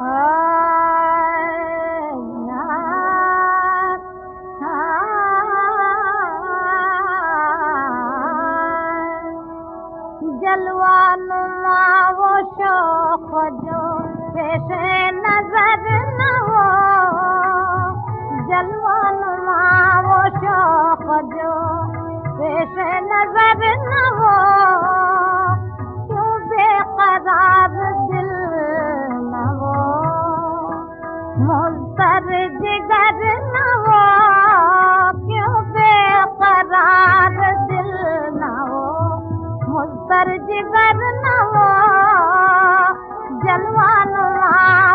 न जलवान वो शौक जो पेश नजर न हो। क्यों बेकरार न हो जलवान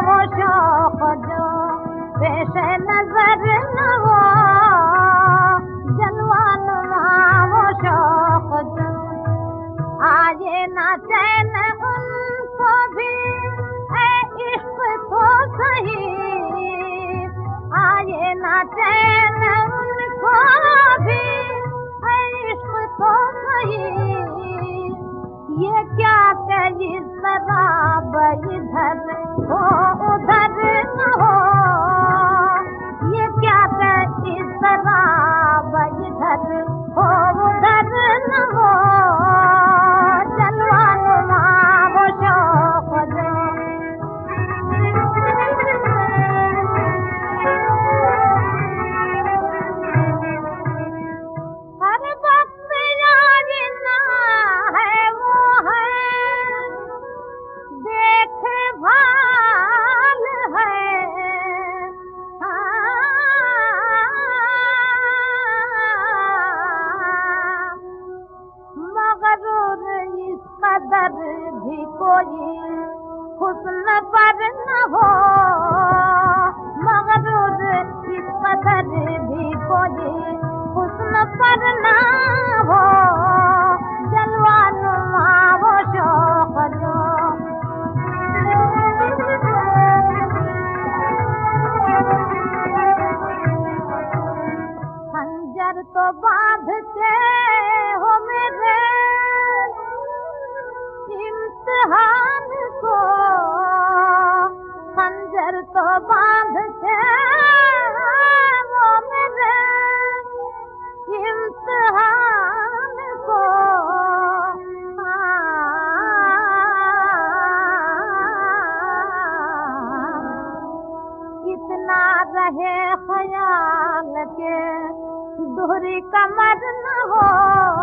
वो शौक जो पेश नजर न हो जलवान वो शौक जो आए ना चैन क्या कही शराब इधर हो कदर भी कोई हुस्न पर न हो मगरूर इस कदर भी कोई हुस्न पर न हो। तो बांधते हो इम्तिहान को। खंजर तो बांधते हो मेरे इम्तिहान को। इतना रहे ख्याल के दोहरी कमर न हो।